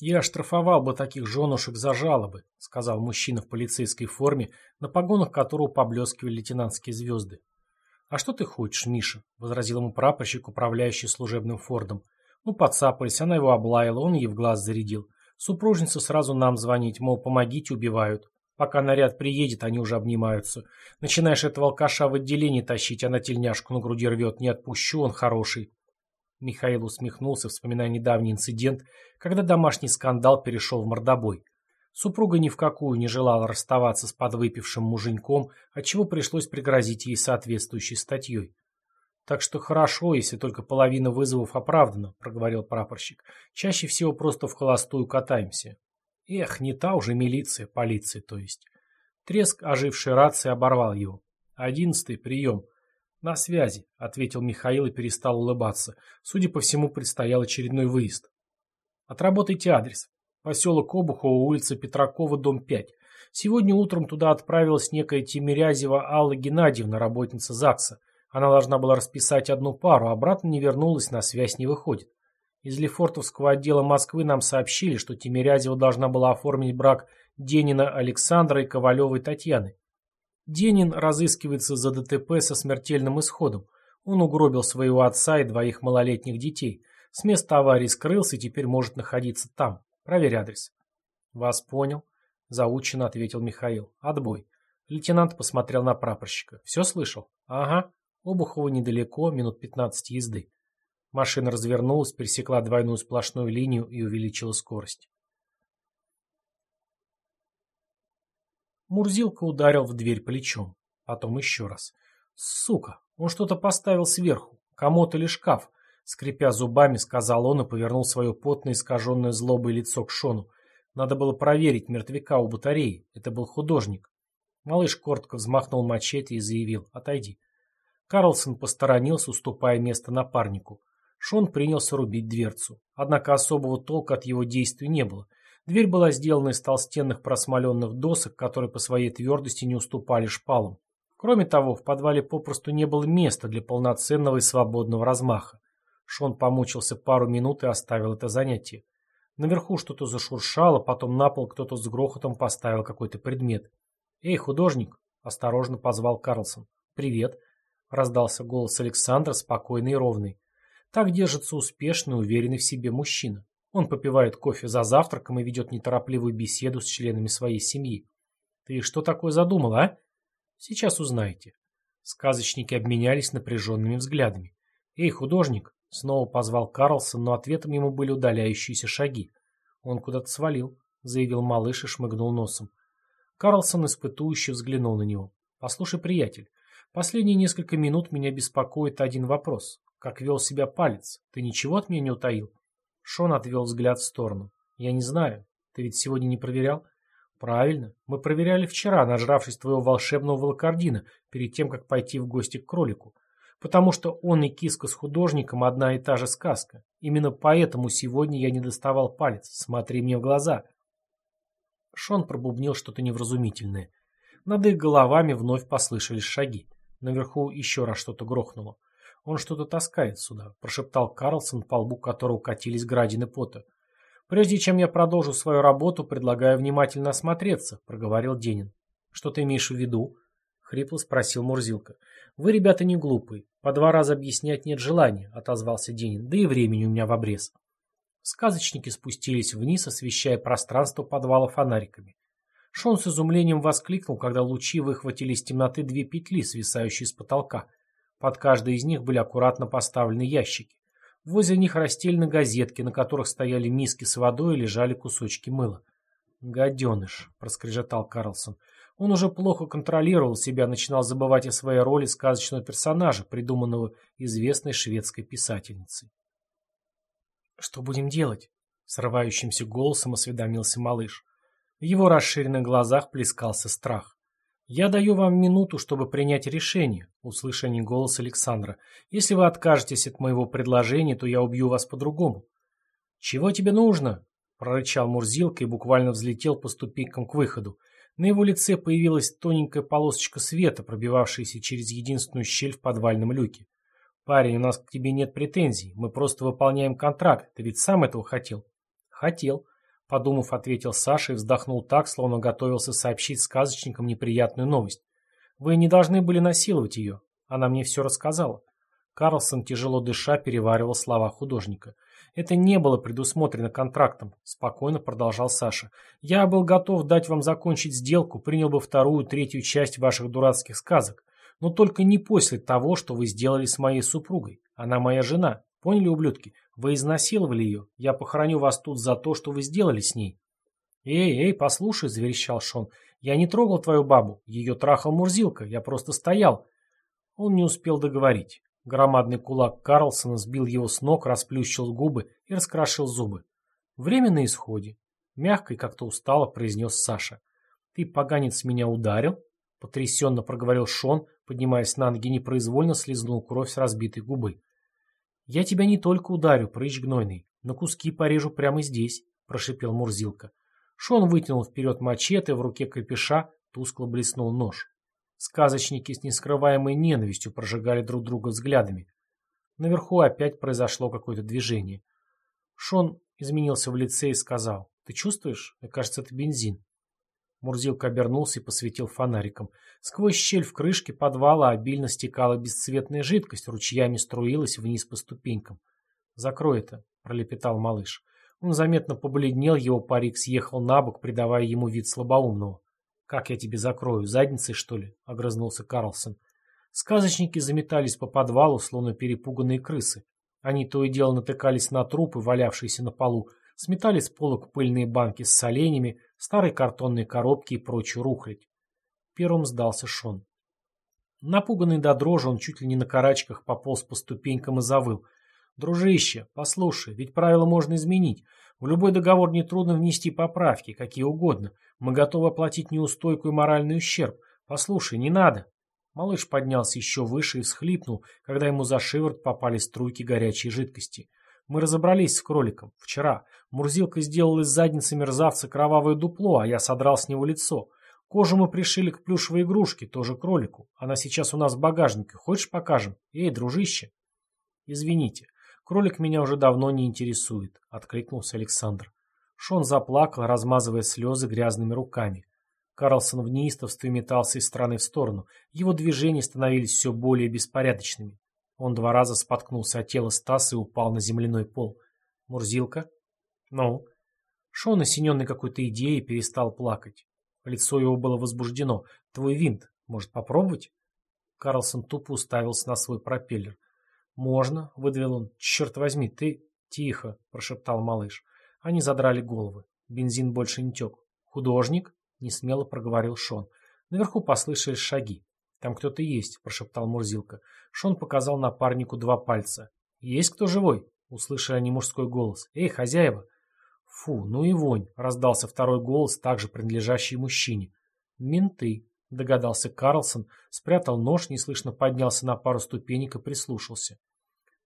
«Я оштрафовал бы таких женушек за жалобы», — сказал мужчина в полицейской форме, на погонах которого поблескивали лейтенантские звезды. «А что ты хочешь, Миша?» — возразил ему прапорщик, управляющий служебным фордом. «Ну, подцапались, она его облаяла, он ей в глаз зарядил. Супружница сразу нам звонить, мол, помогите, убивают. Пока наряд приедет, они уже обнимаются. Начинаешь этого алкаша в отделении тащить, она тельняшку на груди рвет. Не отпущу, он хороший. Михаил усмехнулся, вспоминая недавний инцидент, когда домашний скандал перешел в мордобой. Супруга ни в какую не желала расставаться с подвыпившим муженьком, отчего пришлось пригрозить ей соответствующей статьей. «Так что хорошо, если только половина вызовов оправдана», — проговорил прапорщик. «Чаще всего просто в холостую катаемся». Эх, не та уже милиция, полиция, то есть. Треск ожившей рации оборвал его. «Одиннадцатый, прием». «На связи», — ответил Михаил и перестал улыбаться. Судя по всему, предстоял очередной выезд. «Отработайте адрес. Поселок Обухово, улица Петракова, дом 5. Сегодня утром туда отправилась некая Тимирязева Алла Геннадьевна, работница ЗАГСа. Она должна была расписать одну пару, обратно не вернулась, на связь не выходит. Из Лефортовского отдела Москвы нам сообщили, что Тимирязева должна была оформить брак Денина Александра и Ковалевой Татьяны. Денин разыскивается за ДТП со смертельным исходом. Он угробил своего отца и двоих малолетних детей. С места аварии скрылся и теперь может находиться там. Проверь адрес. Вас понял. Заученно ответил Михаил. Отбой. Лейтенант посмотрел на прапорщика. Все слышал? Ага. Обухово недалеко, минут пятнадцать езды. Машина развернулась, пересекла двойную сплошную линию и увеличила скорость. Мурзилка ударил в дверь плечом. Потом еще раз. «Сука! Он что-то поставил сверху. Комод или шкаф?» Скрипя зубами, сказал он и повернул свое потное, искаженное злобой лицо к Шону. Надо было проверить мертвяка у батареи. Это был художник. Малыш коротко взмахнул мачете и заявил «Отойди». Карлсон посторонился, уступая место напарнику. Шон принялся рубить дверцу. Однако особого толка от его действий не было. Дверь была сделана из толстенных просмоленных досок, которые по своей твердости не уступали шпалам. Кроме того, в подвале попросту не было места для полноценного и свободного размаха. Шон помучился пару минут и оставил это занятие. Наверху что-то зашуршало, потом на пол кто-то с грохотом поставил какой-то предмет. «Эй, художник!» – осторожно позвал Карлсон. «Привет!» – раздался голос Александра, спокойный и ровный. Так держится успешный, уверенный в себе мужчина. Он попивает кофе за завтраком и ведет неторопливую беседу с членами своей семьи. Ты что такое задумал, а? Сейчас узнаете. Сказочники обменялись напряженными взглядами. Эй, художник! Снова позвал Карлсон, но ответом ему были удаляющиеся шаги. Он куда-то свалил, заявил малыш и шмыгнул носом. Карлсон испытующе взглянул на него. Послушай, приятель, последние несколько минут меня беспокоит один вопрос. Как вел себя палец? Ты ничего от меня не утаил? Шон отвел взгляд в сторону. Я не знаю. Ты ведь сегодня не проверял? Правильно. Мы проверяли вчера, нажравшись твоего волшебного волокордина, перед тем, как пойти в гости к кролику. Потому что он и киска с художником одна и та же сказка. Именно поэтому сегодня я не доставал палец. Смотри мне в глаза. Шон пробубнил что-то невразумительное. Над их головами вновь послышались шаги. Наверху еще раз что-то грохнуло. «Он что-то таскает сюда», — прошептал Карлсон, по лбу которого катились градины пота. «Прежде чем я продолжу свою работу, предлагаю внимательно осмотреться», — проговорил Денин. «Что ты имеешь в виду?» — хрипло спросил Мурзилка. «Вы, ребята, не глупые. По два раза объяснять нет желания», — отозвался Денин. «Да и времени у меня в обрез». Сказочники спустились вниз, освещая пространство подвала фонариками. Шон с изумлением воскликнул, когда лучи выхватили из темноты две петли, свисающие с потолка — под каждой из них были аккуратно поставлены ящики. Возле них расстелены газетки, на которых стояли миски с водой и лежали кусочки мыла. «Гаденыш», — проскрежетал Карлсон. Он уже плохо контролировал себя, начинал забывать о своей роли сказочного персонажа, придуманного известной шведской писательницей. «Что будем делать?» — срывающимся голосом осведомился малыш. В его расширенных глазах плескался страх. «Я даю вам минуту, чтобы принять решение», — услышал голос Александра. «Если вы откажетесь от моего предложения, то я убью вас по-другому». «Чего тебе нужно?» — прорычал Мурзилка и буквально взлетел по ступенькам к выходу. На его лице появилась тоненькая полосочка света, пробивавшаяся через единственную щель в подвальном люке. «Парень, у нас к тебе нет претензий. Мы просто выполняем контракт. Ты ведь сам этого хотел?» «Хотел», Подумав, ответил Саша и вздохнул так, словно готовился сообщить сказочникам неприятную новость. Вы не должны были насиловать ее. Она мне все рассказала. Карлсон, тяжело дыша, переваривал слова художника. Это не было предусмотрено контрактом, спокойно продолжал Саша. Я был готов дать вам закончить сделку, принял бы вторую, третью часть ваших дурацких сказок. Но только не после того, что вы сделали с моей супругой. Она моя жена. Поняли, ублюдки? Вы изнасиловали ее. Я похороню вас тут за то, что вы сделали с ней. «Эй, эй, послушай», — заверещал Шон, — «я не трогал твою бабу, ее трахал Мурзилка, я просто стоял». Он не успел договорить. Громадный кулак Карлсона сбил его с ног, расплющил губы и раскрошил зубы. «Время на исходе», — мягко и как-то устало произнес Саша. «Ты, поганец, меня ударил?» — потрясенно проговорил Шон, поднимаясь на ноги, непроизвольно слизнул кровь с разбитой губы. «Я тебя не только ударю, прыщ гнойный, на куски порежу прямо здесь», — прошипел Мурзилка. Шон вытянул вперед мачете, в руке крепеша тускло блеснул нож. Сказочники с нескрываемой ненавистью прожигали друг друга взглядами. Наверху опять произошло какое-то движение. Шон изменился в лице и сказал, «Ты чувствуешь? Мне кажется, это бензин». Мурзилка обернулся и посветил фонариком. Сквозь щель в крышке подвала обильно стекала бесцветная жидкость, ручьями струилась вниз по ступенькам. «Закрой это», — пролепетал малыш. Он заметно побледнел, его парик съехал на бок, придавая ему вид слабоумного. «Как я тебе закрою, задницей, что ли?» — огрызнулся Карлсон. Сказочники заметались по подвалу, словно перепуганные крысы. Они то и дело натыкались на трупы, валявшиеся на полу, сметали с полок пыльные банки с соленьями, старые картонные коробки и прочую рухлядь. Первым сдался Шон. Напуганный до дрожи, он чуть ли не на карачках пополз по ступенькам и завыл. Дружище, послушай, ведь правила можно изменить. В любой договор нетрудно внести поправки, какие угодно. Мы готовы оплатить неустойку и моральный ущерб. Послушай, не надо. Малыш поднялся еще выше и всхлипнул, когда ему за шиворот попали струйки горячей жидкости. Мы разобрались с кроликом. Вчера. Мурзилка сделал из задницы мерзавца кровавое дупло, а я содрал с него лицо. Кожу мы пришили к плюшевой игрушке, тоже кролику. Она сейчас у нас в багажнике. Хочешь покажем? Эй, дружище. Извините. «Кролик меня уже давно не интересует», — откликнулся Александр. Шон заплакал, размазывая слезы грязными руками. Карлсон в неистовстве метался из стороны в сторону. Его движения становились все более беспорядочными. Он два раза споткнулся от тела Стаса и упал на земляной пол. «Мурзилка?» «Ну?» Шон, осененный какой-то идеей, перестал плакать. Лицо его было возбуждено. «Твой винт. Может, попробовать?» Карлсон тупо уставился на свой пропеллер. «Можно», — выдавил он. «Черт возьми, ты...» «Тихо», — прошептал малыш. Они задрали головы. Бензин больше не тек. «Художник?» — несмело проговорил Шон. Наверху послышались шаги. «Там кто-то есть», — прошептал Мурзилка. Шон показал напарнику два пальца. «Есть кто живой?» — услышали они мужской голос. «Эй, хозяева!» «Фу, ну и вонь!» — раздался второй голос, также принадлежащий мужчине. «Менты!» догадался Карлсон, спрятал нож, неслышно поднялся на пару ступенек и прислушался.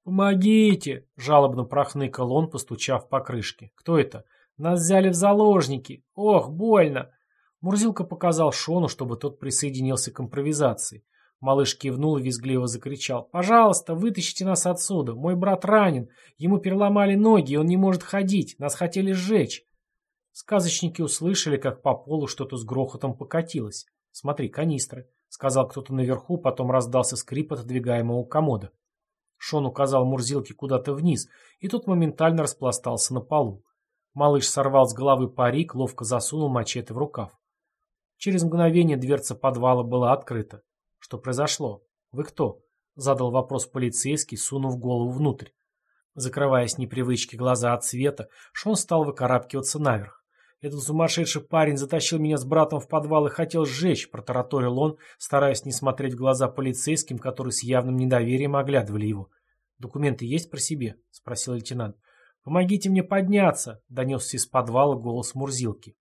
«Помогите!» — жалобно прохныкал он, постучав по крышке. «Кто это?» «Нас взяли в заложники! Ох, больно!» Мурзилка показал Шону, чтобы тот присоединился к импровизации. Малыш кивнул и визгливо закричал. «Пожалуйста, вытащите нас отсюда! Мой брат ранен! Ему переломали ноги, он не может ходить! Нас хотели сжечь!» Сказочники услышали, как по полу что-то с грохотом покатилось. «Смотри, канистры», — сказал кто-то наверху, потом раздался скрип отодвигаемого комода. Шон указал Мурзилке куда-то вниз, и тот моментально распластался на полу. Малыш сорвал с головы парик, ловко засунул мачете в рукав. Через мгновение дверца подвала была открыта. «Что произошло? Вы кто?» — задал вопрос полицейский, сунув голову внутрь. Закрывая с непривычки глаза от света, Шон стал выкарабкиваться наверх. Этот сумасшедший парень затащил меня с братом в подвал и хотел сжечь, протараторил он, стараясь не смотреть в глаза полицейским, которые с явным недоверием оглядывали его. «Документы есть про себе?» — спросил лейтенант. «Помогите мне подняться!» — донесся из подвала голос Мурзилки.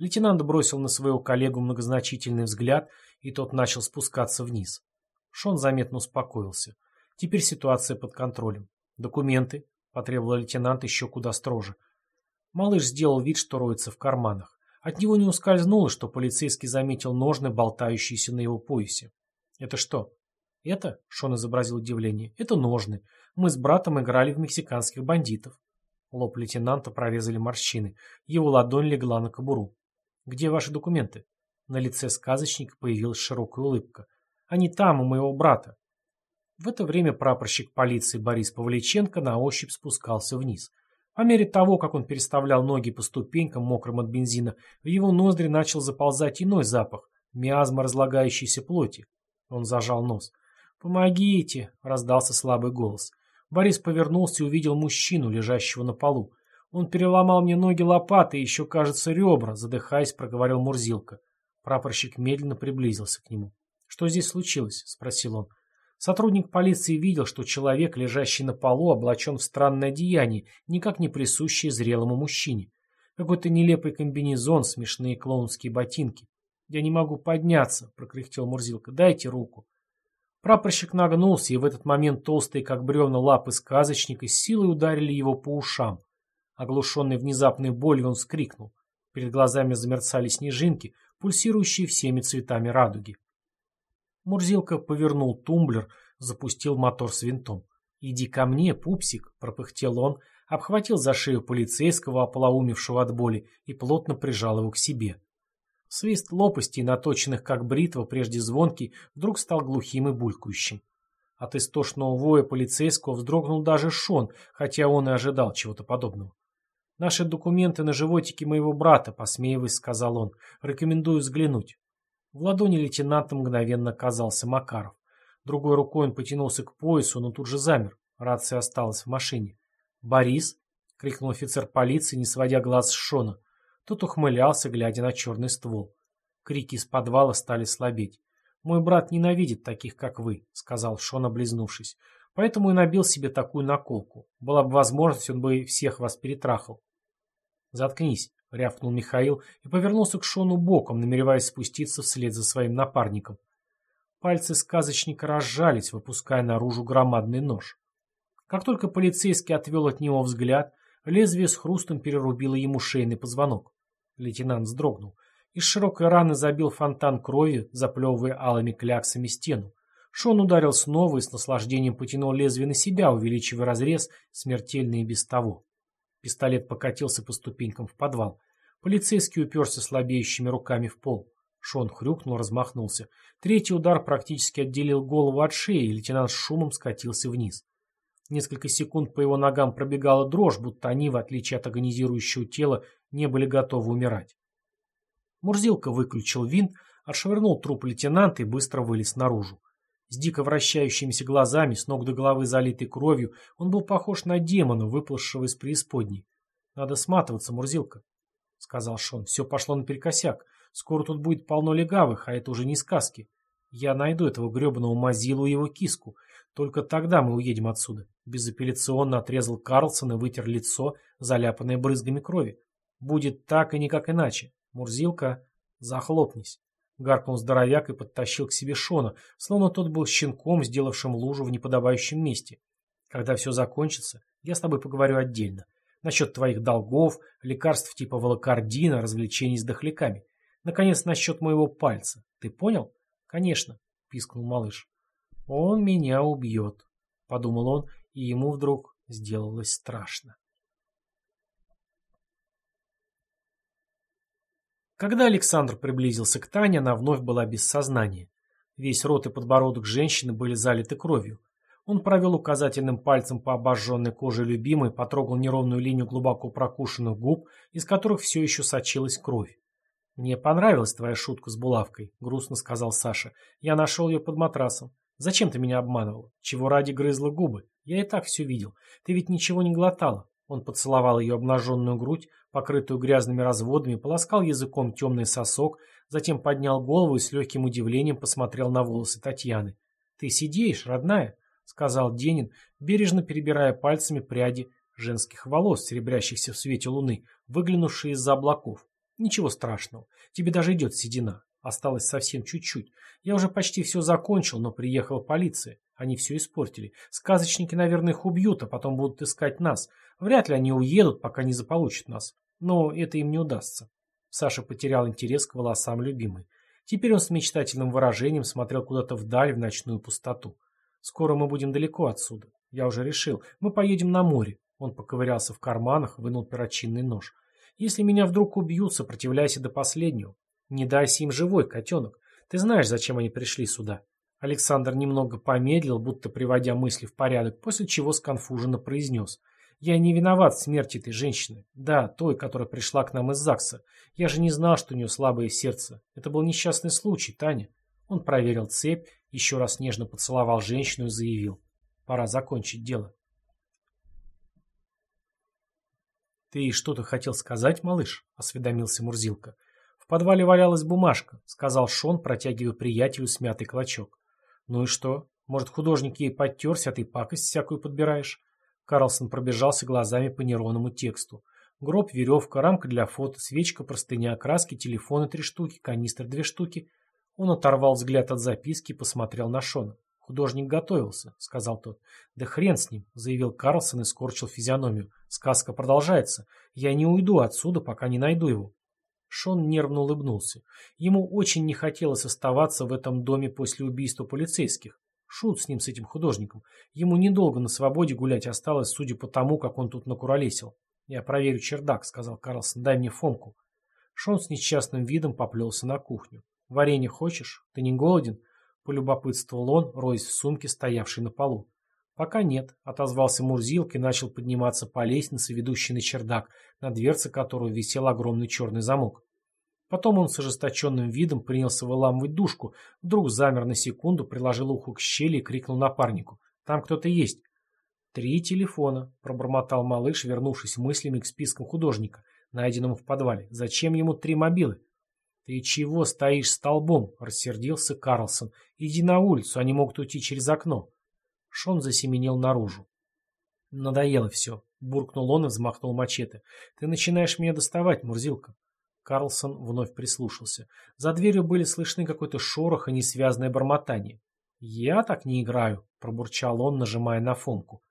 Лейтенант бросил на своего коллегу многозначительный взгляд, и тот начал спускаться вниз. Шон заметно успокоился. Теперь ситуация под контролем. «Документы?» — потребовал лейтенант еще куда строже. Малыш сделал вид, что роется в карманах. От него не ускользнуло, что полицейский заметил ножны, болтающиеся на его поясе. «Это что?» «Это?» — Шон изобразил удивление. «Это ножны. Мы с братом играли в мексиканских бандитов». Лоб лейтенанта прорезали морщины. Его ладонь легла на кобуру. «Где ваши документы?» На лице сказочника появилась широкая улыбка. «Они там, у моего брата». В это время прапорщик полиции Борис Павличенко на ощупь спускался вниз. По мере того, как он переставлял ноги по ступенькам, мокрым от бензина, в его ноздри начал заползать иной запах – миазма разлагающейся плоти. Он зажал нос. «Помогите!» – раздался слабый голос. Борис повернулся и увидел мужчину, лежащего на полу. Он переломал мне ноги лопатой и еще, кажется, ребра, задыхаясь, проговорил Мурзилка. Прапорщик медленно приблизился к нему. «Что здесь случилось?» – спросил он. Сотрудник полиции видел, что человек, лежащий на полу, облачен в странное одеяние, никак не присущее зрелому мужчине. Какой-то нелепый комбинезон, смешные клоунские ботинки. «Я не могу подняться», — прокряхтел Мурзилка. «Дайте руку». Прапорщик нагнулся, и в этот момент толстые, как бревна, лапы сказочника силой ударили его по ушам. Оглушенный внезапной болью, он вскрикнул. Перед глазами замерцали снежинки, пульсирующие всеми цветами радуги. Мурзилка повернул тумблер, запустил мотор с винтом. «Иди ко мне, пупсик!» — пропыхтел он, обхватил за шею полицейского, ополоумевшего от боли, и плотно прижал его к себе. Свист лопастей, наточенных как бритва, прежде звонкий, вдруг стал глухим и булькающим. От истошного воя полицейского вздрогнул даже Шон, хотя он и ожидал чего-то подобного. «Наши документы на животике моего брата», — посмеиваясь, сказал он. «Рекомендую взглянуть». В ладони лейтенанта мгновенно оказался Макаров. Другой рукой он потянулся к поясу, но тут же замер. Рация осталась в машине. «Борис?» — крикнул офицер полиции, не сводя глаз с Шона. Тот ухмылялся, глядя на черный ствол. Крики из подвала стали слабеть. «Мой брат ненавидит таких, как вы», — сказал Шон, облизнувшись. «Поэтому и набил себе такую наколку. Была бы возможность, он бы всех вас перетрахал». «Заткнись», — рявкнул Михаил и повернулся к Шону боком, намереваясь спуститься вслед за своим напарником. Пальцы сказочника разжались, выпуская наружу громадный нож. Как только полицейский отвел от него взгляд, лезвие с хрустом перерубило ему шейный позвонок. Лейтенант вздрогнул. Из широкой раны забил фонтан крови, заплевывая алыми кляксами стену. Шон ударил снова и с наслаждением потянул лезвие на себя, увеличивая разрез, смертельный и без того. Пистолет покатился по ступенькам в подвал. Полицейский уперся слабеющими руками в пол. Шон хрюкнул, размахнулся. Третий удар практически отделил голову от шеи, и лейтенант с шумом скатился вниз. Несколько секунд по его ногам пробегала дрожь, будто они, в отличие от агонизирующего тела, не были готовы умирать. Мурзилка выключил винт, отшвырнул труп лейтенанта и быстро вылез наружу. С дико вращающимися глазами, с ног до головы залитой кровью, он был похож на демона, выплывшего из преисподней. «Надо сматываться, Мурзилка», — сказал Шон. «Все пошло наперекосяк. Скоро тут будет полно легавых, а это уже не сказки. Я найду этого гребаного Мазилу и его киску. Только тогда мы уедем отсюда». Безапелляционно отрезал Карлсон и вытер лицо, заляпанное брызгами крови. «Будет так и никак иначе. Мурзилка, захлопнись». Гаркнул здоровяк и подтащил к себе Шона, словно тот был щенком, сделавшим лужу в неподобающем месте. Когда все закончится, я с тобой поговорю отдельно. Насчет твоих долгов, лекарств типа волокардина, развлечений с дохляками. Наконец, насчет моего пальца. Ты понял? Конечно, пискнул малыш. Он меня убьет, подумал он, и ему вдруг сделалось страшно. Когда Александр приблизился к Тане, она вновь была без сознания. Весь рот и подбородок женщины были залиты кровью. Он провел указательным пальцем по обожженной коже любимой, потрогал неровную линию глубоко прокушенных губ, из которых все еще сочилась кровь. «Мне понравилась твоя шутка с булавкой», — грустно сказал Саша. «Я нашел ее под матрасом. Зачем ты меня обманывал? Чего ради грызла губы? Я и так все видел. Ты ведь ничего не глотала. Он поцеловал ее обнаженную грудь, покрытую грязными разводами, полоскал языком темный сосок, затем поднял голову и с легким удивлением посмотрел на волосы Татьяны. «Ты сидеешь, родная?» — сказал Денин, бережно перебирая пальцами пряди женских волос, серебрящихся в свете луны, выглянувшие из-за облаков. «Ничего страшного. Тебе даже идет седина. Осталось совсем чуть-чуть. Я уже почти все закончил, но приехала полиция. Они все испортили. Сказочники, наверное, их убьют, а потом будут искать нас. Вряд ли они уедут, пока не заполучат нас. Но это им не удастся. Саша потерял интерес к волосам любимой. Теперь он с мечтательным выражением смотрел куда-то вдаль, в ночную пустоту. Скоро мы будем далеко отсюда. Я уже решил. Мы поедем на море. Он поковырялся в карманах, вынул перочинный нож. «Если меня вдруг убьют, сопротивляйся до последнего. Не дайся им живой, котенок. Ты знаешь, зачем они пришли сюда». Александр немного помедлил, будто приводя мысли в порядок, после чего сконфуженно произнес. «Я не виноват в смерти этой женщины. Да, той, которая пришла к нам из ЗАГСа. Я же не знал, что у нее слабое сердце. Это был несчастный случай, Таня». Он проверил цепь, еще раз нежно поцеловал женщину и заявил. «Пора закончить дело». «Ты что-то хотел сказать, малыш?» — осведомился Мурзилка. «В подвале валялась бумажка», — сказал Шон, протягивая приятелю смятый клочок. «Ну и что? Может, художник ей подтерся, а ты пакость всякую подбираешь?» Карлсон пробежался глазами по нейронному тексту. Гроб, веревка, рамка для фото, свечка, простыня, краски, телефоны три штуки, канистр две штуки. Он оторвал взгляд от записки и посмотрел на Шона. «Художник готовился», — сказал тот. «Да хрен с ним», — заявил Карлсон и скорчил физиономию. «Сказка продолжается. Я не уйду отсюда, пока не найду его». Шон нервно улыбнулся. Ему очень не хотелось оставаться в этом доме после убийства полицейских. Шут с ним, с этим художником. Ему недолго на свободе гулять осталось, судя по тому, как он тут накуролесил. «Я проверю чердак», — сказал Карлсон. «Дай мне Фомку». Шон с несчастным видом поплелся на кухню. «Варенье хочешь? Ты не голоден?» — полюбопытствовал он, роясь в сумке, стоявшей на полу. «Пока нет», — отозвался Мурзилк и начал подниматься по лестнице, ведущей на чердак, на дверце которого висел огромный черный замок. Потом он с ожесточенным видом принялся выламывать душку, вдруг замер на секунду, приложил ухо к щели и крикнул напарнику. «Там кто-то есть!» «Три телефона», — пробормотал малыш, вернувшись мыслями к спискам художника, найденному в подвале. «Зачем ему три мобилы?» «Ты чего стоишь столбом?» — рассердился Карлсон. «Иди на улицу, они могут уйти через окно». Шон засеменил наружу. «Надоело все», — буркнул он и взмахнул мачете. «Ты начинаешь меня доставать, Мурзилка». Карлсон вновь прислушался. За дверью были слышны какой-то шорох и несвязное бормотание. «Я так не играю», — пробурчал он, нажимая на фомку.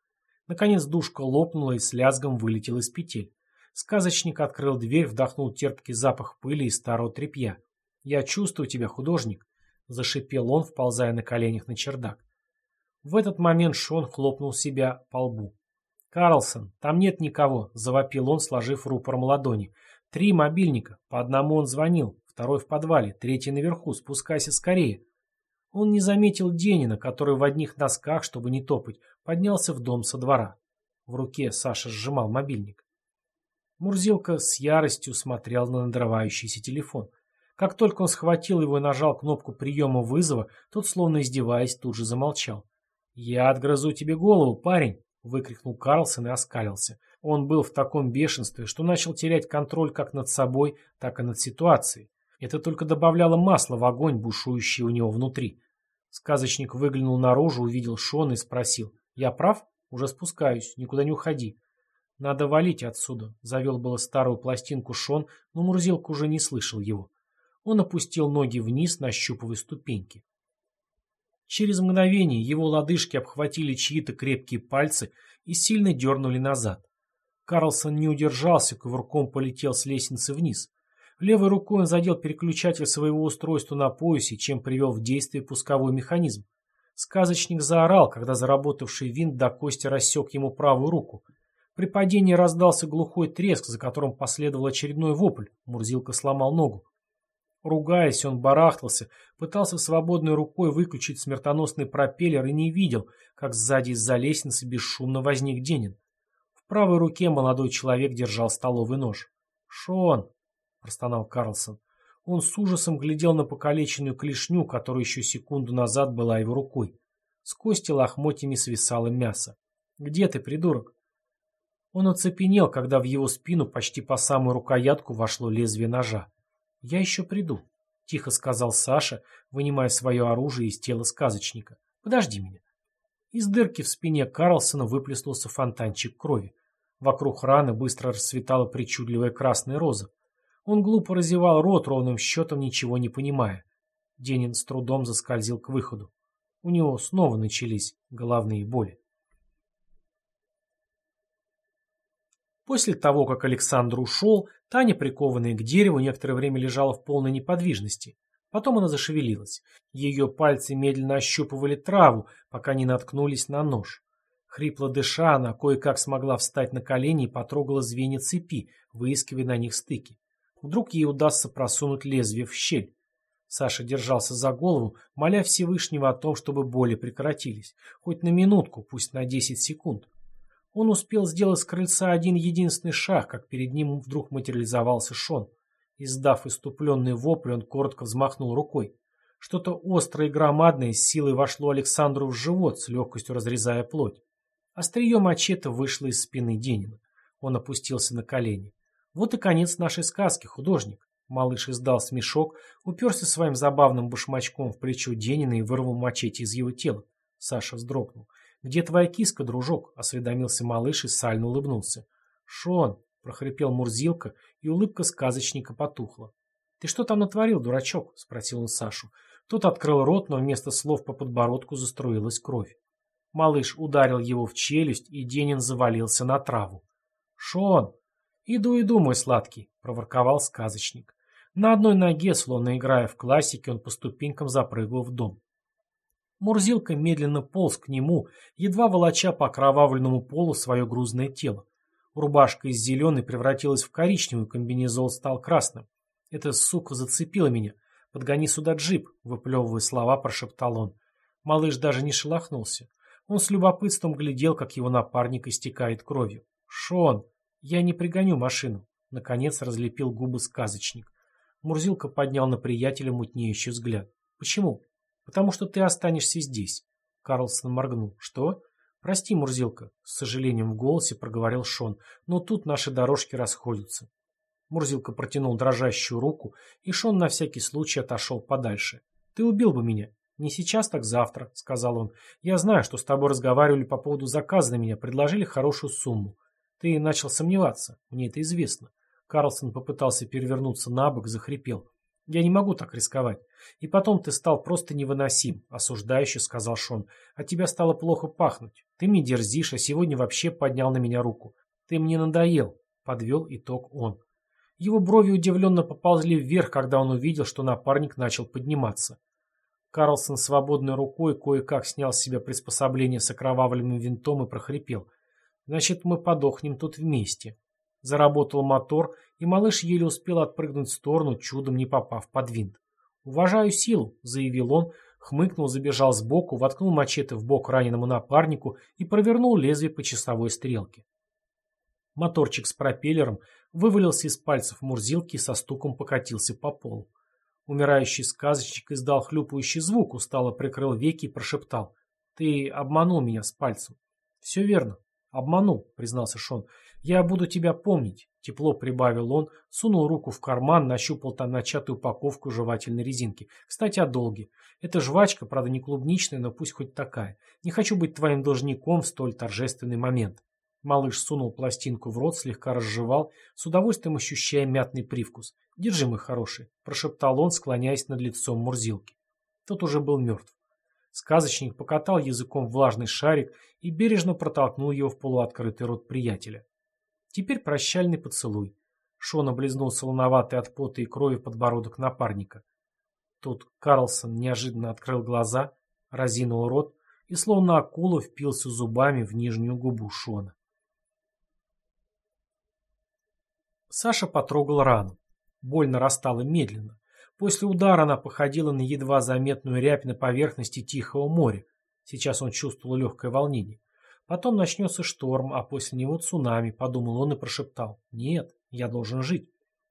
Наконец душка лопнула и с лязгом вылетел из петель. Сказочник открыл дверь, вдохнул терпкий запах пыли и старого тряпья. «Я чувствую тебя, художник», — зашипел он, вползая на коленях на чердак. В этот момент Шон хлопнул себя по лбу. «Карлсон, там нет никого», — завопил он, сложив рупором ладони. «Три мобильника. По одному он звонил, второй в подвале, третий наверху. Спускайся скорее». Он не заметил Денина, который в одних носках, чтобы не топать, поднялся в дом со двора. В руке Саша сжимал мобильник. Мурзилка с яростью смотрел на надрывающийся телефон. Как только он схватил его и нажал кнопку приема вызова, тот, словно издеваясь, тут же замолчал. «Я отгрызу тебе голову, парень!» — выкрикнул Карлсон и оскалился. Он был в таком бешенстве, что начал терять контроль как над собой, так и над ситуацией. Это только добавляло масла в огонь, бушующий у него внутри. Сказочник выглянул наружу, увидел Шона и спросил. «Я прав? Уже спускаюсь. Никуда не уходи». «Надо валить отсюда», — завел было старую пластинку Шон, но Мурзилка уже не слышал его. Он опустил ноги вниз, нащупывая ступеньки. Через мгновение его лодыжки обхватили чьи-то крепкие пальцы и сильно дернули назад. Карлсон не удержался, кувырком полетел с лестницы вниз. Левой рукой он задел переключатель своего устройства на поясе, чем привел в действие пусковой механизм. Сказочник заорал, когда заработавший винт до кости рассек ему правую руку. При падении раздался глухой треск, за которым последовал очередной вопль. Мурзилка сломал ногу. Ругаясь, он барахтался, пытался свободной рукой выключить смертоносный пропеллер и не видел, как сзади из-за лестницы бесшумно возник Денин. В правой руке молодой человек держал столовый нож. «Шон!» — простонал Карлсон. Он с ужасом глядел на покалеченную клешню, которая еще секунду назад была его рукой. С кости лохмотьями свисало мясо. «Где ты, придурок?» Он оцепенел, когда в его спину почти по самую рукоятку вошло лезвие ножа. «Я еще приду», — тихо сказал Саша, вынимая свое оружие из тела сказочника. «Подожди меня». Из дырки в спине Карлсона выплеснулся фонтанчик крови. Вокруг раны быстро расцветала причудливая красная роза. Он глупо разевал рот, ровным счетом ничего не понимая. Денин с трудом заскользил к выходу. У него снова начались головные боли. После того, как Александр ушел, Таня, прикованная к дереву, некоторое время лежала в полной неподвижности. Потом она зашевелилась. Ее пальцы медленно ощупывали траву, пока не наткнулись на нож. Хрипло дыша, она кое-как смогла встать на колени и потрогала звенья цепи, выискивая на них стыки. Вдруг ей удастся просунуть лезвие в щель. Саша держался за голову, моля Всевышнего о том, чтобы боли прекратились. Хоть на минутку, пусть на десять секунд. Он успел сделать с крыльца один единственный шаг, как перед ним вдруг материализовался Шон. Издав иступленный вопль, он коротко взмахнул рукой. Что-то острое и громадное с силой вошло Александру в живот, с легкостью разрезая плоть. Острие мачете вышло из спины Денина. Он опустился на колени. Вот и конец нашей сказки, художник. Малыш издал смешок, уперся своим забавным башмачком в плечо Денина и вырвал мачете из его тела. Саша вздрогнул. «Где твоя киска, дружок?» — осведомился малыш и сально улыбнулся. «Шон!» — прохрипел Мурзилка, и улыбка сказочника потухла. «Ты что там натворил, дурачок?» — спросил он Сашу. Тот открыл рот, но вместо слов по подбородку заструилась кровь. Малыш ударил его в челюсть, и Денин завалился на траву. «Шон!» «Иду, иду, мой сладкий!» — проворковал сказочник. На одной ноге, словно играя в классике, он по ступенькам запрыгал в дом. Мурзилка медленно полз к нему, едва волоча по окровавленному полу свое грузное тело. Рубашка из зеленой превратилась в коричневую, комбинезон стал красным. «Эта сука зацепила меня. Подгони сюда джип», — выплевывая слова, прошептал он. Малыш даже не шелохнулся. Он с любопытством глядел, как его напарник истекает кровью. «Шон, я не пригоню машину», — наконец разлепил губы сказочник. Мурзилка поднял на приятеля мутнеющий взгляд. «Почему?» «Потому что ты останешься здесь». Карлсон моргнул. «Что?» «Прости, Мурзилка», — с сожалением в голосе проговорил Шон, «но тут наши дорожки расходятся». Мурзилка протянул дрожащую руку, и Шон на всякий случай отошел подальше. «Ты убил бы меня». «Не сейчас, так завтра», — сказал он. «Я знаю, что с тобой разговаривали по поводу заказа на меня, предложили хорошую сумму. Ты начал сомневаться, мне это известно». Карлсон попытался перевернуться на бок, захрипел. «Я не могу так рисковать. И потом ты стал просто невыносим», — осуждающе сказал Шон. «От тебя стало плохо пахнуть. Ты мне дерзишь, а сегодня вообще поднял на меня руку. Ты мне надоел», — подвел итог он. Его брови удивленно поползли вверх, когда он увидел, что напарник начал подниматься. Карлсон свободной рукой кое-как снял с себя приспособление с окровавленным винтом и прохрипел. «Значит, мы подохнем тут вместе». Заработал мотор, и малыш еле успел отпрыгнуть в сторону, чудом не попав под винт. «Уважаю силу», — заявил он, хмыкнул, забежал сбоку, воткнул мачете в бок раненому напарнику и провернул лезвие по часовой стрелке. Моторчик с пропеллером вывалился из пальцев Мурзилки и со стуком покатился по полу. Умирающий сказочник издал хлюпающий звук, устало прикрыл веки и прошептал. «Ты обманул меня с пальцем». «Все верно. Обманул», — признался Шон. «Я буду тебя помнить», — тепло прибавил он, сунул руку в карман, нащупал там начатую упаковку жевательной резинки. «Кстати, о долге. Это жвачка, правда, не клубничная, но пусть хоть такая. Не хочу быть твоим должником в столь торжественный момент». Малыш сунул пластинку в рот, слегка разжевал, с удовольствием ощущая мятный привкус. «Держи, мой хороший», — прошептал он, склоняясь над лицом Мурзилки. Тот уже был мертв. Сказочник покатал языком влажный шарик и бережно протолкнул его в полуоткрытый рот приятеля. Теперь прощальный поцелуй. Шон облизнул солоноватый от пота и крови подбородок напарника. Тут Карлсон неожиданно открыл глаза, разинул рот и словно акула впился зубами в нижнюю губу Шона. Саша потрогал рану. Боль нарастала медленно. После удара она походила на едва заметную рябь на поверхности Тихого моря. Сейчас он чувствовал легкое волнение. Потом начнется шторм, а после него цунами, подумал он и прошептал. Нет, я должен жить.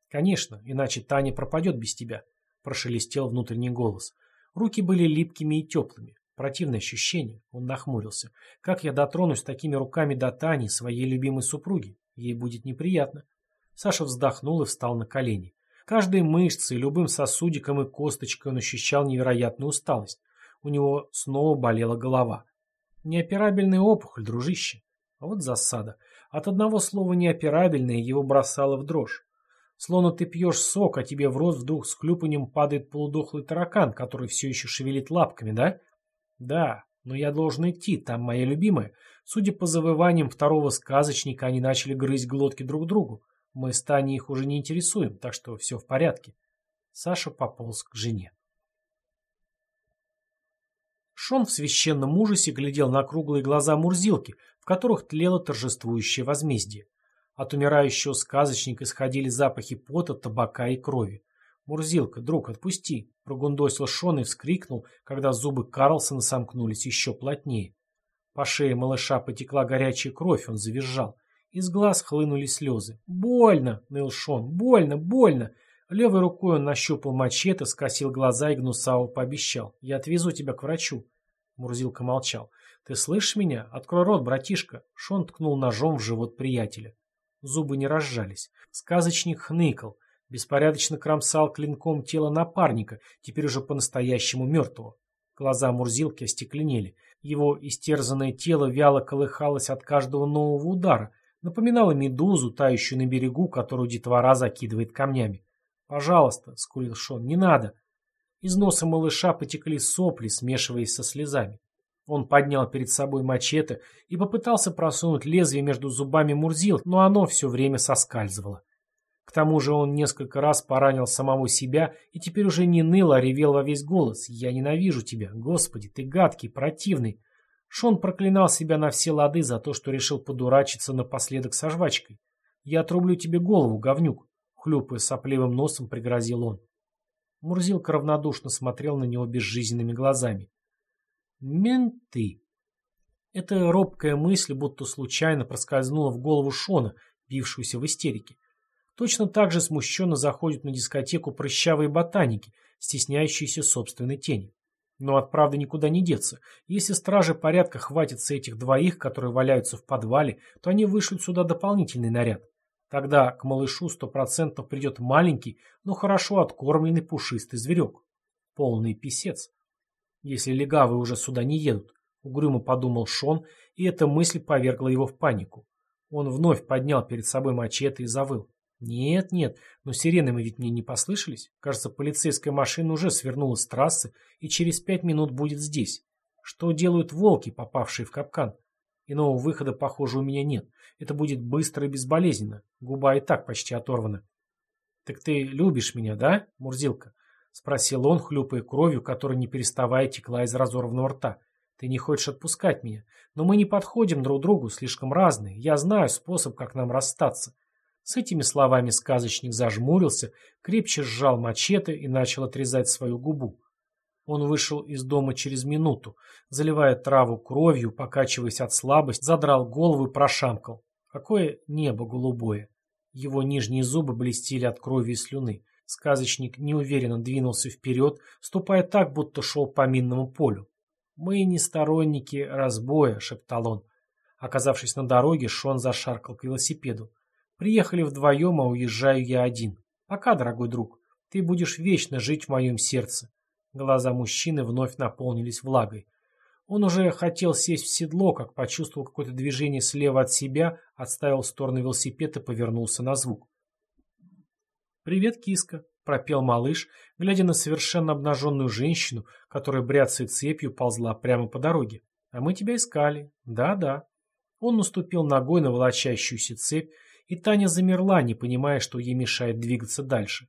Конечно, иначе Таня пропадет без тебя, прошелестел внутренний голос. Руки были липкими и теплыми. Противное ощущение. Он нахмурился. Как я дотронусь такими руками до Тани, своей любимой супруги? Ей будет неприятно. Саша вздохнул и встал на колени. Каждой мышцей, любым сосудиком и косточкой он ощущал невероятную усталость. У него снова болела голова. Неоперабельная опухоль, дружище. А вот засада. От одного слова «неоперабельное» его бросало в дрожь. Словно ты пьешь сок, а тебе в рот вдруг с клюпанием падает полудохлый таракан, который все еще шевелит лапками, да? Да, но я должен идти, там моя любимая. Судя по завываниям второго сказочника, они начали грызть глотки друг другу. Мы с Таней их уже не интересуем, так что все в порядке. Саша пополз к жене. Шон в священном ужасе глядел на круглые глаза Мурзилки, в которых тлело торжествующее возмездие. От умирающего сказочника исходили запахи пота, табака и крови. «Мурзилка, друг, отпусти!» — прогундосил Шон и вскрикнул, когда зубы Карлсона сомкнулись еще плотнее. По шее малыша потекла горячая кровь, он завизжал. Из глаз хлынули слезы. «Больно!» — ныл Шон. «Больно! Больно!» Левой рукой он нащупал мачете, скосил глаза и гнусаво пообещал. «Я отвезу тебя к врачу». Мурзилка молчал. «Ты слышишь меня? Открой рот, братишка!» Шон ткнул ножом в живот приятеля. Зубы не разжались. Сказочник хныкал. Беспорядочно кромсал клинком тело напарника, теперь уже по-настоящему мертвого. Глаза Мурзилки остекленели. Его истерзанное тело вяло колыхалось от каждого нового удара, напоминало медузу, тающую на берегу, которую детвора закидывает камнями. «Пожалуйста», — скулил Шон, — «не надо». Из носа малыша потекли сопли, смешиваясь со слезами. Он поднял перед собой мачете и попытался просунуть лезвие между зубами Мурзил, но оно все время соскальзывало. К тому же он несколько раз поранил самого себя и теперь уже не ныл, а ревел во весь голос. «Я ненавижу тебя! Господи, ты гадкий, противный!» Шон проклинал себя на все лады за то, что решил подурачиться напоследок со жвачкой. «Я отрублю тебе голову, говнюк!» Хлюпая сопливым носом, пригрозил он. Мурзилка равнодушно смотрел на него безжизненными глазами. «Менты!» Эта робкая мысль будто случайно проскользнула в голову Шона, бившуюся в истерике. Точно так же смущенно заходят на дискотеку прыщавые ботаники, стесняющиеся собственной тени. Но от правды никуда не деться. Если стражи порядка хватится этих двоих, которые валяются в подвале, то они вышлют сюда дополнительный наряд. Тогда к малышу сто процентов придет маленький, но хорошо откормленный пушистый зверек. Полный писец. Если легавы уже сюда не едут, угрюмо подумал Шон, и эта мысль повергла его в панику. Он вновь поднял перед собой мачете и завыл. Нет, нет, но сирены мы ведь мне не послышались. Кажется, полицейская машина уже свернула с трассы и через пять минут будет здесь. Что делают волки, попавшие в капкан? Иного выхода, похоже, у меня нет. Это будет быстро и безболезненно. Губа и так почти оторвана. «Так ты любишь меня, да, Мурзилка?» — спросил он, хлюпая кровью, которая не переставая текла из разорванного рта. «Ты не хочешь отпускать меня. Но мы не подходим друг другу, слишком разные. Я знаю способ, как нам расстаться. С этими словами сказочник зажмурился, крепче сжал мачете и начал отрезать свою губу. Он вышел из дома через минуту, заливая траву кровью, покачиваясь от слабости, задрал голову и прошамкал. Какое небо голубое! Его нижние зубы блестели от крови и слюны. Сказочник неуверенно двинулся вперед, ступая так, будто шел по минному полю. «Мы не сторонники разбоя», — шептал он. Оказавшись на дороге, Шон зашаркал к велосипеду. Приехали вдвоем, а уезжаю я один. Пока, дорогой друг, ты будешь вечно жить в моем сердце. Глаза мужчины вновь наполнились влагой. Он уже хотел сесть в седло, как почувствовал какое-то движение слева от себя, отставил в сторону велосипед и повернулся на звук. «Привет, киска», — пропел малыш, глядя на совершенно обнаженную женщину, которая, бряцая цепью, ползла прямо по дороге. «А мы тебя искали. Да-да». Он наступил ногой на волочащуюся цепь, и Таня замерла, не понимая, что ей мешает двигаться дальше.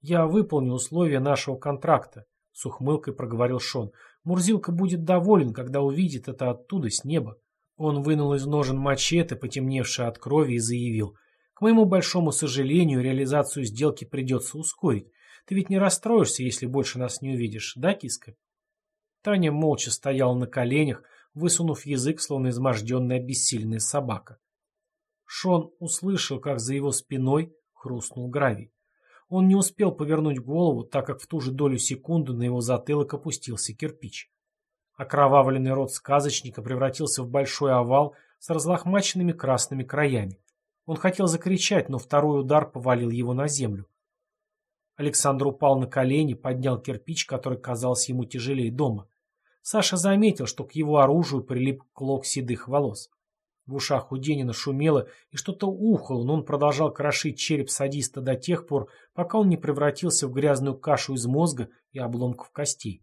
«Я выполню условия нашего контракта», — с ухмылкой проговорил Шон. «Мурзилка будет доволен, когда увидит это оттуда, с неба». Он вынул из ножен мачете, потемневшее от крови, и заявил. «К моему большому сожалению, реализацию сделки придется ускорить. Ты ведь не расстроишься, если больше нас не увидишь, да, киска?» Таня молча стояла на коленях, высунув язык, словно изможденная обессиленная собака. Шон услышал, как за его спиной хрустнул гравий. Он не успел повернуть голову, так как в ту же долю секунды на его затылок опустился кирпич. Окровавленный рот сказочника превратился в большой овал с разлохмаченными красными краями. Он хотел закричать, но второй удар повалил его на землю. Александр упал на колени, поднял кирпич, который казался ему тяжелее дома. Саша заметил, что к его оружию прилип клок седых волос. В ушах у Денина шумело и что-то ухало, но он продолжал крошить череп садиста до тех пор, пока он не превратился в грязную кашу из мозга и обломков костей.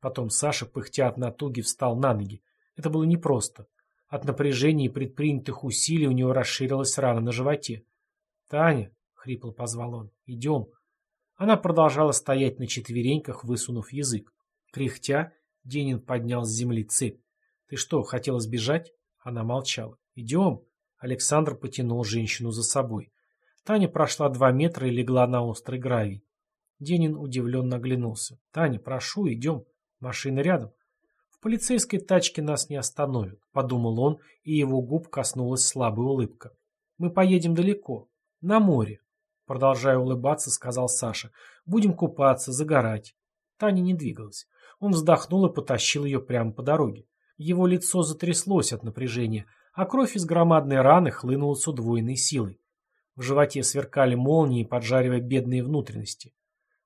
Потом Саша, пыхтя от натуги, встал на ноги. Это было непросто. От напряжения и предпринятых усилий у него расширилась рана на животе. «Таня», — хрипло позвал он, — «идем». Она продолжала стоять на четвереньках, высунув язык. Кряхтя, Денин поднял с земли цепь. «Ты что, хотела сбежать?» Она молчала. «Идем». Александр потянул женщину за собой. Таня прошла два метра и легла на острый гравий. Денин удивленно оглянулся. «Таня, прошу, идем. Машина рядом». «В полицейской тачке нас не остановят», — подумал он, и его губ коснулась слабая улыбка. «Мы поедем далеко. На море». Продолжая улыбаться, сказал Саша. «Будем купаться, загорать». Таня не двигалась. Он вздохнул и потащил ее прямо по дороге. Его лицо затряслось от напряжения, а кровь из громадной раны хлынула с удвоенной силой. В животе сверкали молнии, поджаривая бедные внутренности.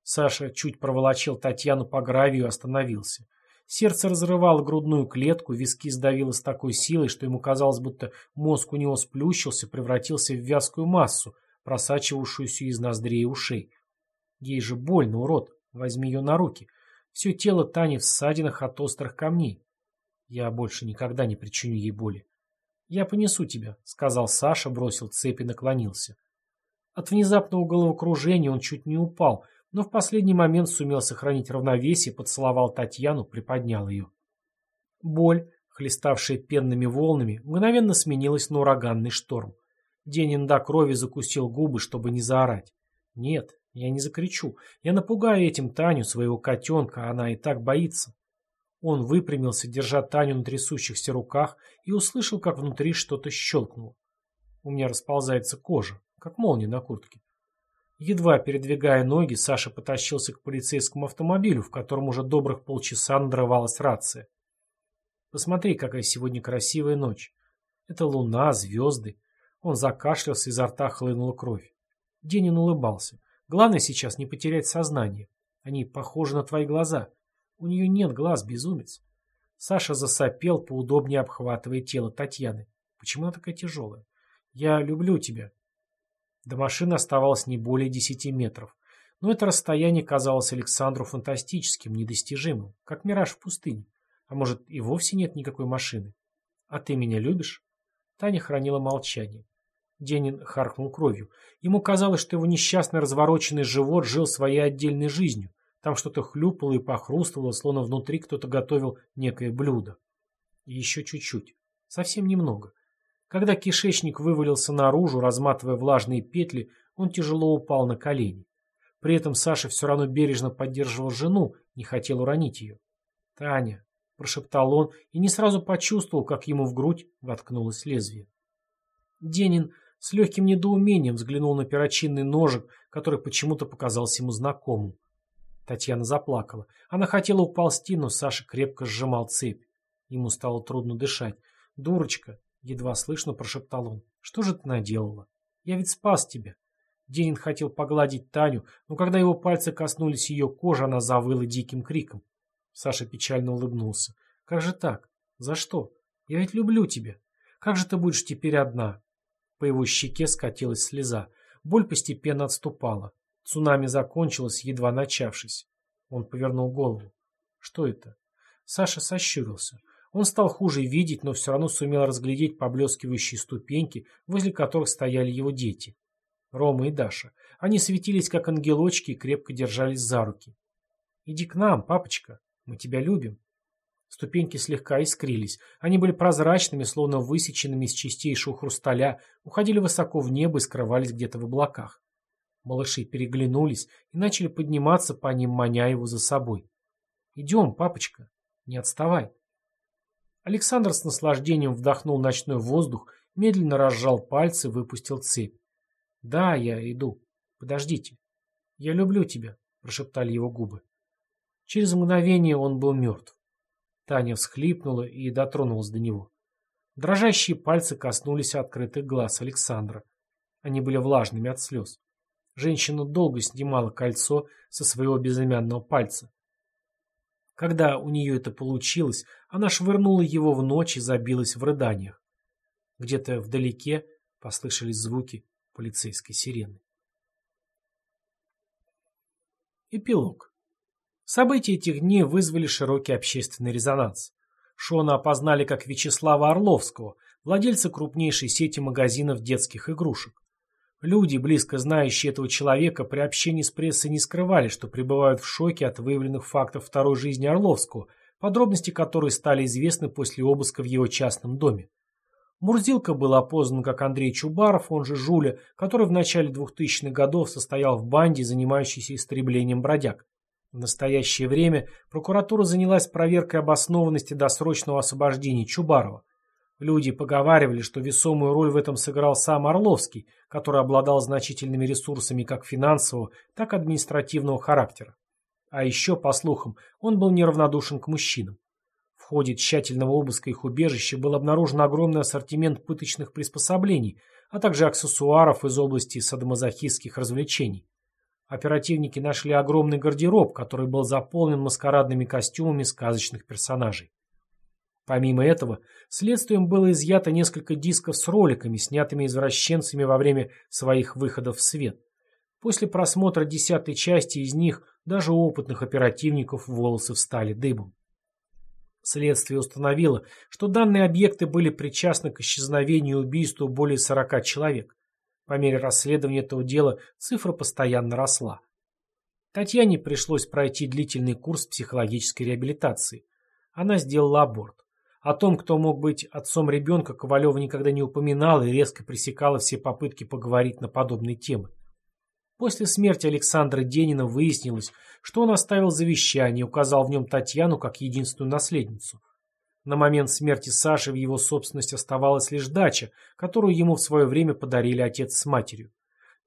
Саша чуть проволочил Татьяну по гравию и остановился. Сердце разрывало грудную клетку, виски сдавило с такой силой, что ему казалось, будто мозг у него сплющился, превратился в вязкую массу, просачивавшуюся из ноздрей и ушей. Ей же больно, урод, возьми ее на руки. Все тело Тани в ссадинах от острых камней. Я больше никогда не причиню ей боли. «Я понесу тебя», — сказал Саша, бросил цепь и наклонился. От внезапного головокружения он чуть не упал, но в последний момент сумел сохранить равновесие, поцеловал Татьяну, приподнял ее. Боль, хлеставшая пенными волнами, мгновенно сменилась на ураганный шторм. Денин до крови закусил губы, чтобы не заорать. «Нет, я не закричу. Я напугаю этим Таню, своего котенка, она и так боится». Он выпрямился, держа Таню на трясущихся руках, и услышал, как внутри что-то щелкнуло. У меня расползается кожа, как молния на куртке. Едва передвигая ноги, Саша потащился к полицейскому автомобилю, в котором уже добрых полчаса надрывалась рация. Посмотри, какая сегодня красивая ночь. Это луна, звезды. Он закашлялся, изо рта хлынула кровь. Денин улыбался. Главное сейчас не потерять сознание. Они похожи на твои глаза. У нее нет глаз, безумец. Саша засопел, поудобнее обхватывая тело Татьяны. Почему она такая тяжелая? Я люблю тебя. До машины оставалось не более десяти метров. Но это расстояние казалось Александру фантастическим, недостижимым, как мираж в пустыне. А может, и вовсе нет никакой машины? А ты меня любишь? Таня хранила молчание. Денин харкнул кровью. Ему казалось, что его несчастный развороченный живот жил своей отдельной жизнью, там что-то хлюпало и похрустывало, словно внутри кто-то готовил некое блюдо. И еще чуть-чуть. Совсем немного. Когда кишечник вывалился наружу, разматывая влажные петли, он тяжело упал на колени. При этом Саша все равно бережно поддерживал жену, не хотел уронить ее. «Таня», — прошептал он и не сразу почувствовал, как ему в грудь воткнулось лезвие. Денин с легким недоумением взглянул на перочинный ножик, который почему-то показался ему знакомым. Татьяна заплакала. Она хотела уползти, но Саша крепко сжимал цепь. Ему стало трудно дышать. «Дурочка!» — едва слышно прошептал он. «Что же ты наделала? Я ведь спас тебя!» Денин хотел погладить Таню, но когда его пальцы коснулись ее кожи, она завыла диким криком. Саша печально улыбнулся. «Как же так? За что? Я ведь люблю тебя. Как же ты будешь теперь одна?» По его щеке скатилась слеза. Боль постепенно отступала. Цунами закончилось, едва начавшись. Он повернул голову. Что это? Саша сощурился. Он стал хуже видеть, но все равно сумел разглядеть поблескивающие ступеньки, возле которых стояли его дети. Рома и Даша. Они светились, как ангелочки, и крепко держались за руки. «Иди к нам, папочка, мы тебя любим». Ступеньки слегка искрились. Они были прозрачными, словно высеченными из чистейшего хрусталя, уходили высоко в небо и скрывались где-то в облаках. Малыши переглянулись и начали подниматься по ним, маня его за собой. «Идем, папочка, не отставай». Александр с наслаждением вдохнул ночной воздух, медленно разжал пальцы, выпустил цепь. «Да, я иду. Подождите. Я люблю тебя», — прошептали его губы. Через мгновение он был мертв. Таня всхлипнула и дотронулась до него. Дрожащие пальцы коснулись открытых глаз Александра. Они были влажными от слез. Женщина долго снимала кольцо со своего безымянного пальца. Когда у нее это получилось, она швырнула его в ночь и забилась в рыданиях. Где-то вдалеке послышались звуки полицейской сирены. Эпилог. События этих дней вызвали широкий общественный резонанс. Шона опознали как Вячеслава Орловского, владельца крупнейшей сети магазинов детских игрушек. Люди, близко знающие этого человека, при общении с прессой не скрывали, что пребывают в шоке от выявленных фактов второй жизни Орловского, подробности которой стали известны после обыска в его частном доме. Мурзилка был опознан как Андрей Чубаров, он же Жуля, который в начале 2000-х годов состоял в банде, занимающейся истреблением бродяг. В настоящее время прокуратура занялась проверкой обоснованности досрочного освобождения Чубарова. Люди поговаривали, что весомую роль в этом сыграл сам Орловский, который обладал значительными ресурсами как финансового, так и административного характера. А еще, по слухам, он был неравнодушен к мужчинам. В ходе тщательного обыска их убежища был обнаружен огромный ассортимент пыточных приспособлений, а также аксессуаров из области садомазохистских развлечений. Оперативники нашли огромный гардероб, который был заполнен маскарадными костюмами сказочных персонажей. Помимо этого, следствием было изъято несколько дисков с роликами, снятыми извращенцами во время своих выходов в свет. После просмотра десятой части из них даже у опытных оперативников волосы встали дыбом. Следствие установило, что данные объекты были причастны к исчезновению и убийству более 40 человек. По мере расследования этого дела цифра постоянно росла. Татьяне пришлось пройти длительный курс психологической реабилитации. Она сделала аборт. О том, кто мог быть отцом ребенка, Ковалева никогда не упоминала и резко пресекала все попытки поговорить на подобные темы. После смерти Александра Денина выяснилось, что он оставил завещание и указал в нем Татьяну как единственную наследницу. На момент смерти Саши в его собственности оставалась лишь дача, которую ему в свое время подарили отец с матерью.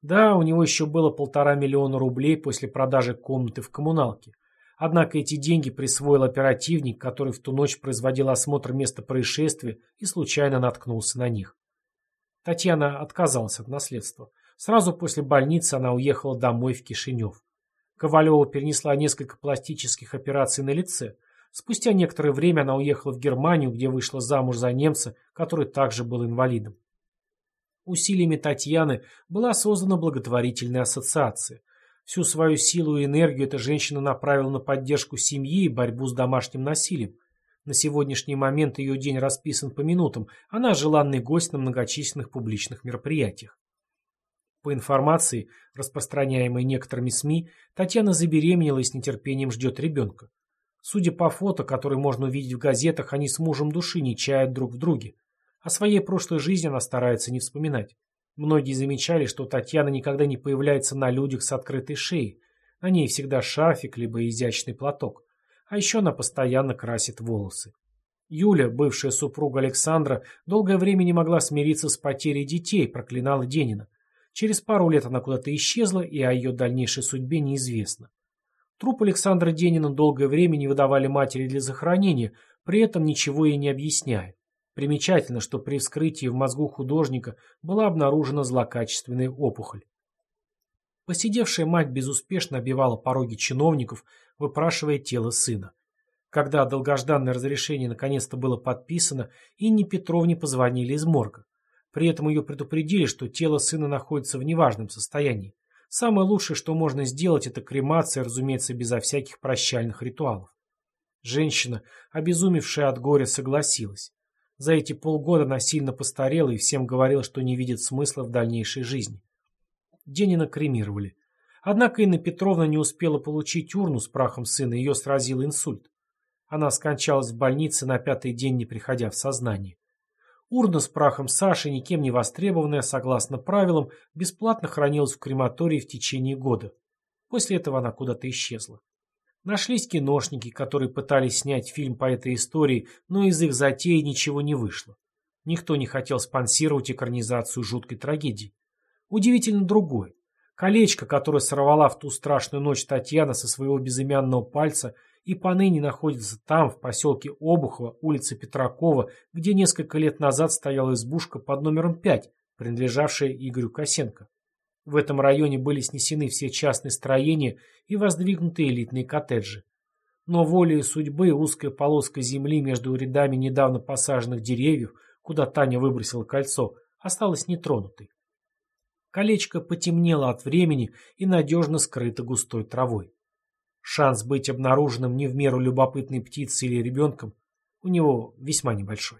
Да, у него еще было полтора миллиона рублей после продажи комнаты в коммуналке. Однако эти деньги присвоил оперативник, который в ту ночь производил осмотр места происшествия и случайно наткнулся на них. Татьяна отказалась от наследства. Сразу после больницы она уехала домой в Кишинев. Ковалева перенесла несколько пластических операций на лице. Спустя некоторое время она уехала в Германию, где вышла замуж за немца, который также был инвалидом. Усилиями Татьяны была создана благотворительная ассоциация. Всю свою силу и энергию эта женщина направила на поддержку семьи и борьбу с домашним насилием. На сегодняшний момент ее день расписан по минутам, она желанный гость на многочисленных публичных мероприятиях. По информации, распространяемой некоторыми СМИ, Татьяна забеременела и с нетерпением ждет ребенка. Судя по фото, которые можно увидеть в газетах, они с мужем души не чают друг в друге. О своей прошлой жизни она старается не вспоминать. Многие замечали, что Татьяна никогда не появляется на людях с открытой шеей. На ней всегда шарфик либо изящный платок. А еще она постоянно красит волосы. Юля, бывшая супруга Александра, долгое время не могла смириться с потерей детей, проклинала Денина. Через пару лет она куда-то исчезла, и о ее дальнейшей судьбе неизвестно. Труп Александра Денина долгое время не выдавали матери для захоронения, при этом ничего ей не объясняя. Примечательно, что при вскрытии в мозгу художника была обнаружена злокачественная опухоль. Посидевшая мать безуспешно обивала пороги чиновников, выпрашивая тело сына. Когда долгожданное разрешение наконец-то было подписано, Инне Петровне позвонили из морга. При этом ее предупредили, что тело сына находится в неважном состоянии. Самое лучшее, что можно сделать, это кремация, разумеется, безо всяких прощальных ритуалов. Женщина, обезумевшая от горя, согласилась. За эти полгода она сильно постарела и всем говорила, что не видит смысла в дальнейшей жизни. Денина кремировали. Однако Инна Петровна не успела получить урну с прахом сына, ее сразил инсульт. Она скончалась в больнице на пятый день, не приходя в сознание. Урна с прахом Саши, никем не востребованная, согласно правилам, бесплатно хранилась в крематории в течение года. После этого она куда-то исчезла. Нашлись киношники, которые пытались снять фильм по этой истории, но из их затеи ничего не вышло. Никто не хотел спонсировать экранизацию жуткой трагедии. Удивительно другое. Колечко, которое сорвала в ту страшную ночь Татьяна со своего безымянного пальца, и поныне находится там, в поселке Обухово, улица Петракова, где несколько лет назад стояла избушка под номером 5, принадлежавшая Игорю Косенко. В этом районе были снесены все частные строения и воздвигнуты элитные коттеджи. Но волей судьбы узкая полоска земли между рядами недавно посаженных деревьев, куда Таня выбросила кольцо, осталась нетронутой. Колечко потемнело от времени и надежно скрыто густой травой. Шанс быть обнаруженным не в меру любопытной птицей или ребенком у него весьма небольшой.